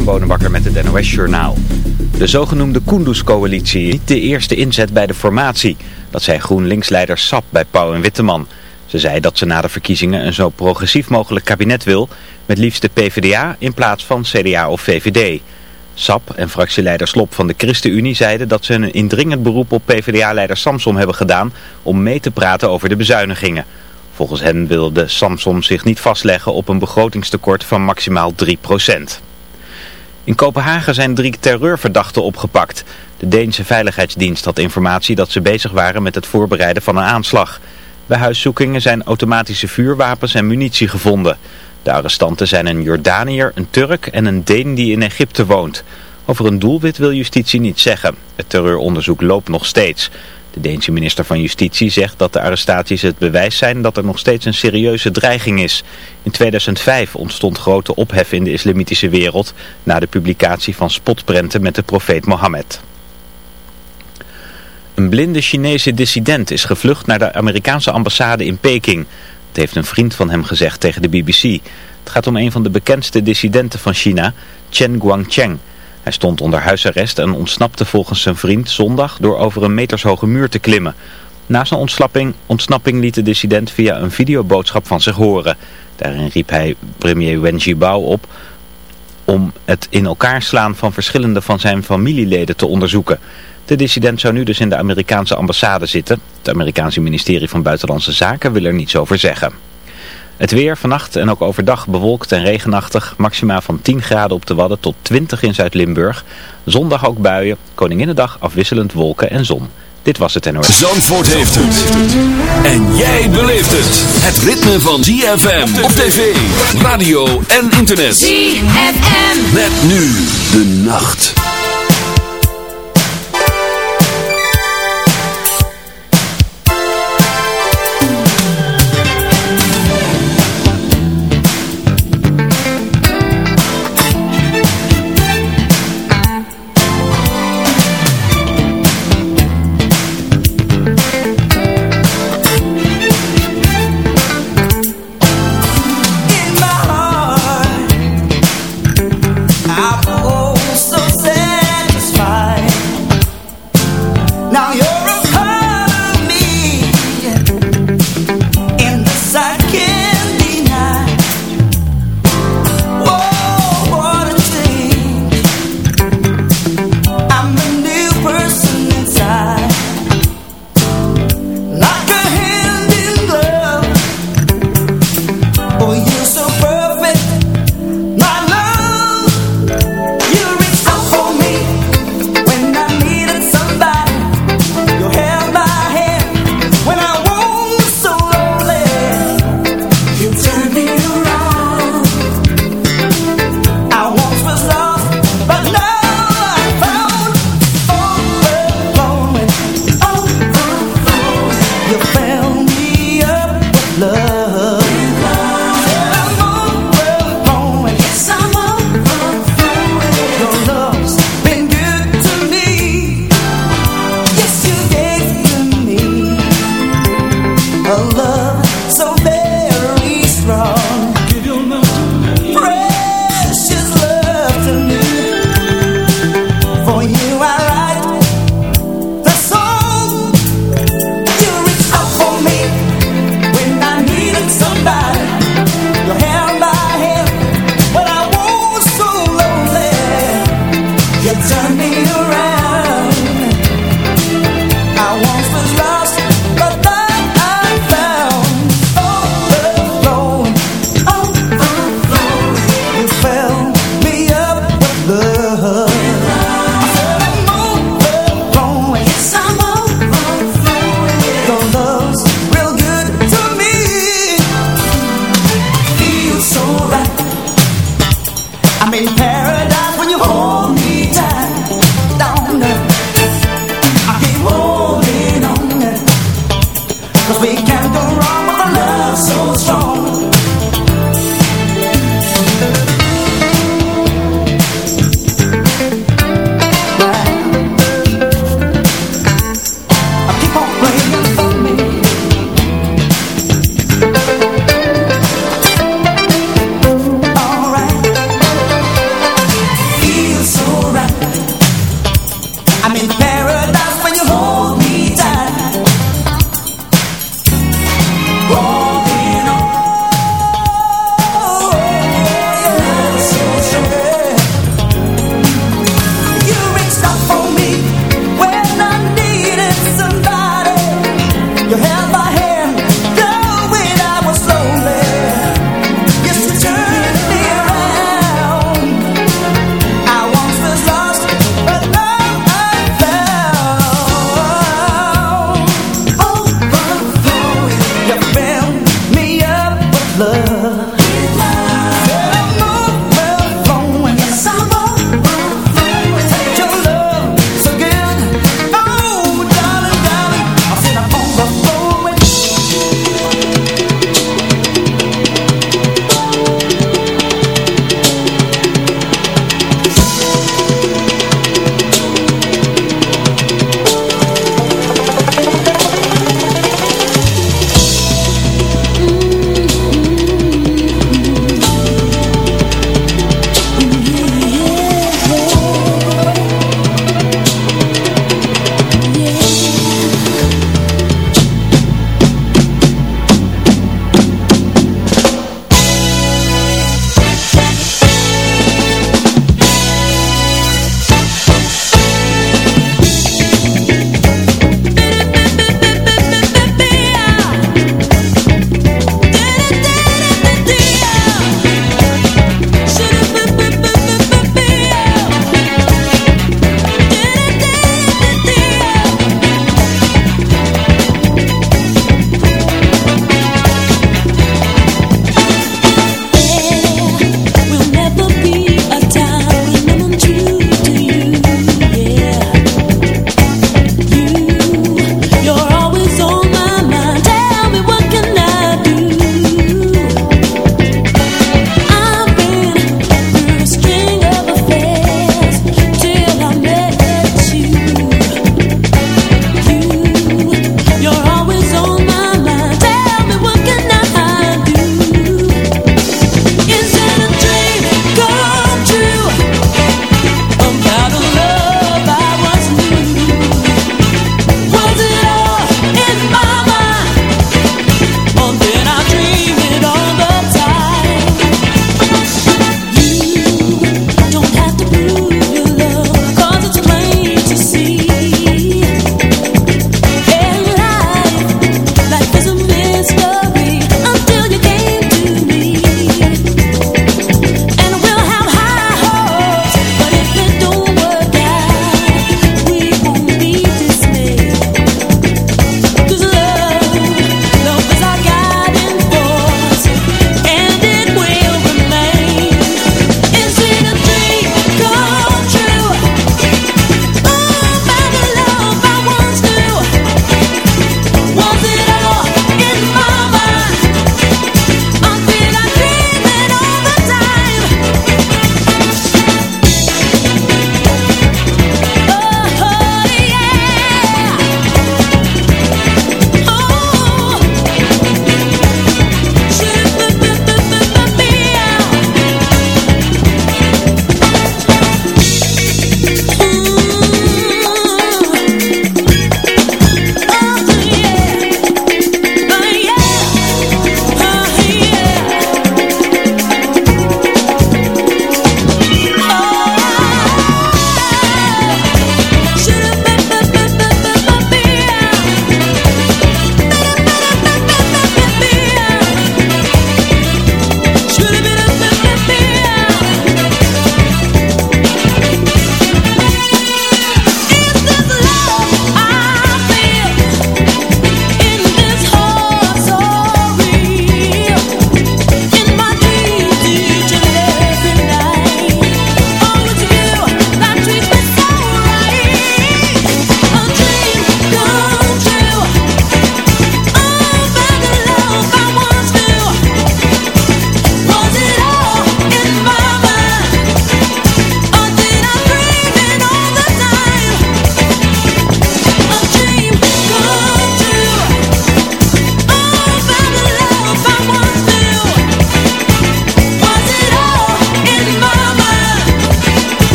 Christian Bonenbakker met het NOS Journaal. De zogenoemde Kunduz-coalitie niet de eerste inzet bij de formatie. Dat zei GroenLinks-leider Sap bij Pauw en Witteman. Ze zei dat ze na de verkiezingen een zo progressief mogelijk kabinet wil... met liefst de PvdA in plaats van CDA of VVD. Sap en fractieleider Slop van de ChristenUnie zeiden dat ze een indringend beroep op PvdA-leider Samsom hebben gedaan... om mee te praten over de bezuinigingen. Volgens hen wilde Samsom zich niet vastleggen op een begrotingstekort van maximaal 3 In Kopenhagen zijn drie terreurverdachten opgepakt. De Deense Veiligheidsdienst had informatie dat ze bezig waren met het voorbereiden van een aanslag. Bij huiszoekingen zijn automatische vuurwapens en munitie gevonden. De arrestanten zijn een Jordaniër, een Turk en een Deen die in Egypte woont. Over een doelwit wil justitie niet zeggen. Het terreuronderzoek loopt nog steeds. De Deense minister van Justitie zegt dat de arrestaties het bewijs zijn dat er nog steeds een serieuze dreiging is. In 2005 ontstond grote ophef in de islamitische wereld na de publicatie van spotprenten met de profeet Mohammed. Een blinde Chinese dissident is gevlucht naar de Amerikaanse ambassade in Peking. Dat heeft een vriend van hem gezegd tegen de BBC. Het gaat om een van de bekendste dissidenten van China, Chen Guangcheng. Hij stond onder huisarrest en ontsnapte volgens zijn vriend zondag door over een metershoge muur te klimmen. Na zijn ontsnapping, ontsnapping liet de dissident via een videoboodschap van zich horen. Daarin riep hij premier Wen Jiabao op om het in elkaar slaan van verschillende van zijn familieleden te onderzoeken. De dissident zou nu dus in de Amerikaanse ambassade zitten. Het Amerikaanse ministerie van Buitenlandse Zaken wil er niets over zeggen. Het weer vannacht en ook overdag bewolkt en regenachtig. Maxima van 10 graden op de Wadden tot 20 in Zuid-Limburg. Zondag ook buien. Koninginnedag afwisselend wolken en zon. Dit was het NOS. Zandvoort heeft het. En jij beleeft het. Het ritme van ZFM op tv, radio en internet. ZFM. Met nu de nacht.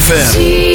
sim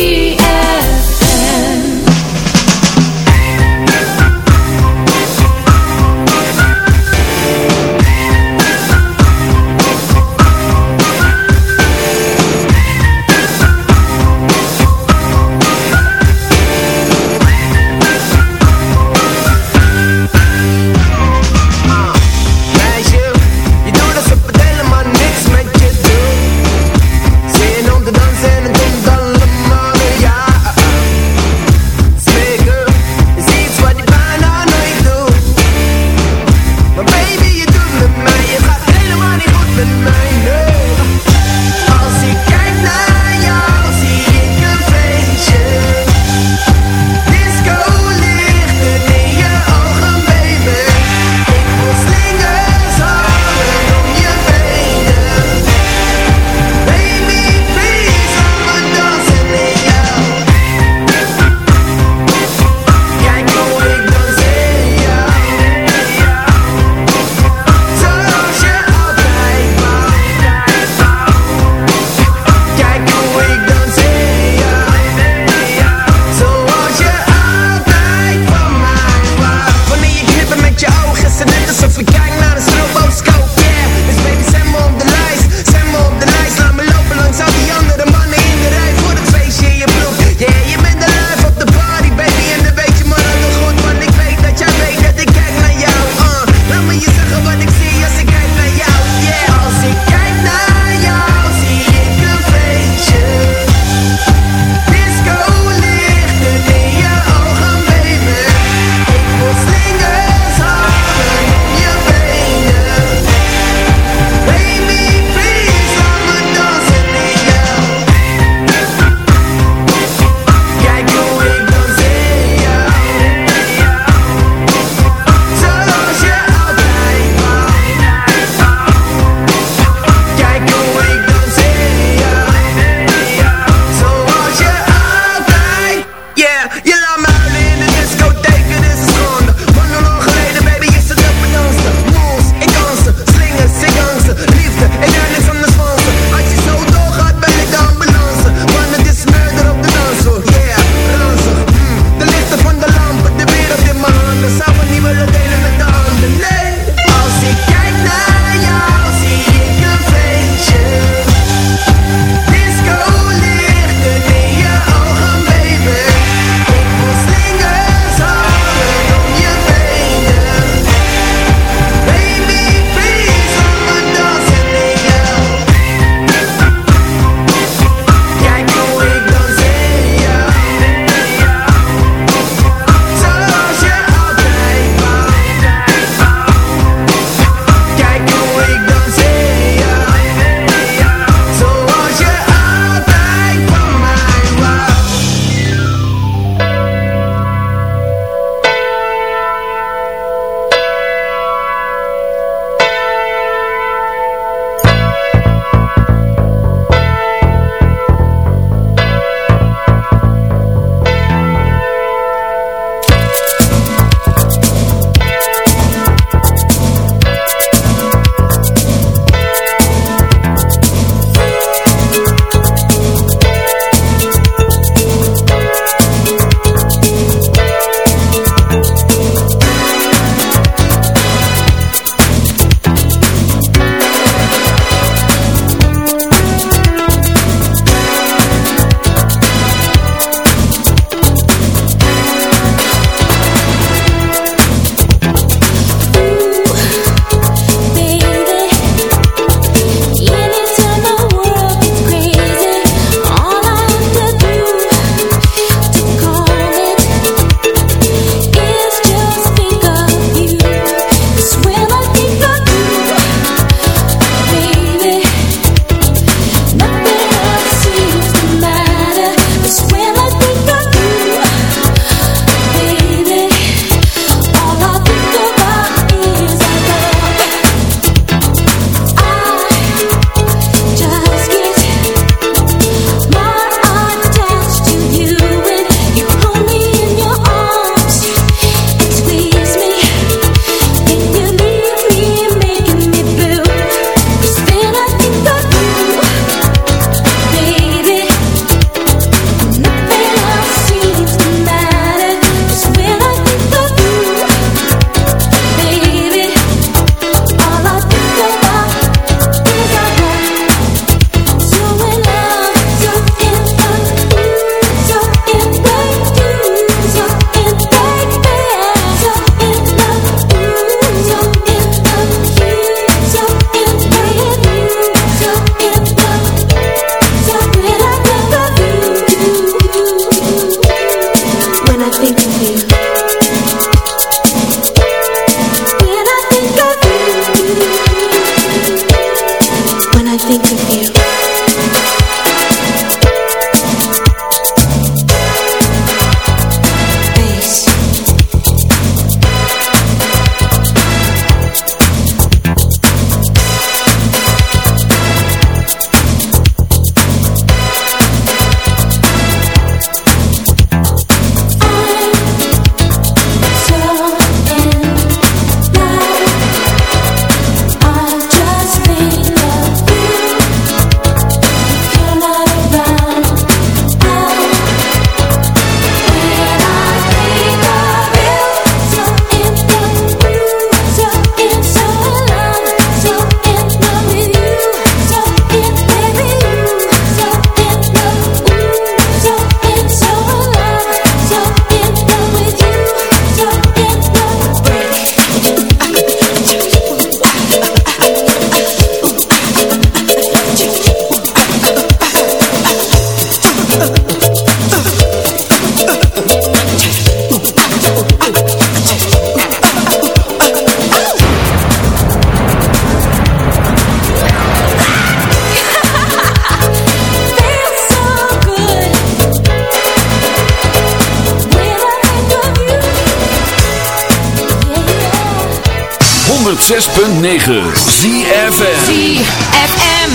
106.9 ZFM ZFM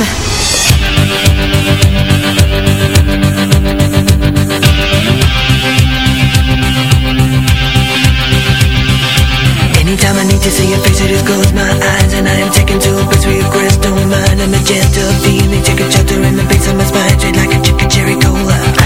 Anytime I need to see your face, I just close my eyes And I am taken to a place where your crystal mind. A magenta feeling, take a shelter in the base of my spine Straight like a chicken cherry cola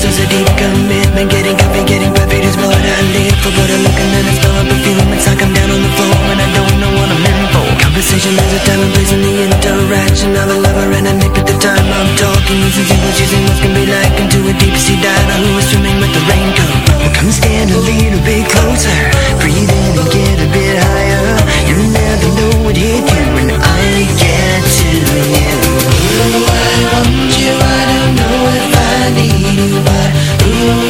who endorses a deep commitment. Getting coffee, getting perfect is what I live for. But I look and then I smell a perfume It's like I'm down on the floor and I don't know what I'm in for. Conversation, there's a time and place in the interaction. Of a lover and a nick at the time I'm talking. Using simple choosing what can be like Into a deep sea diver who is swimming with the raincoat? Well, come stand a little bit closer. Breathe in and get a bit higher. You'll never know what hit you when I get to you need, but you.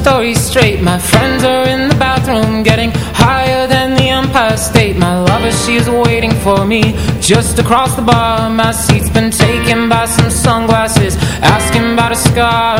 Story straight. My friends are in the bathroom Getting higher than the Empire State. My lover, she's waiting for me Just across the bar. My seat's been taken by some sunglasses Asking about a scar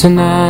tonight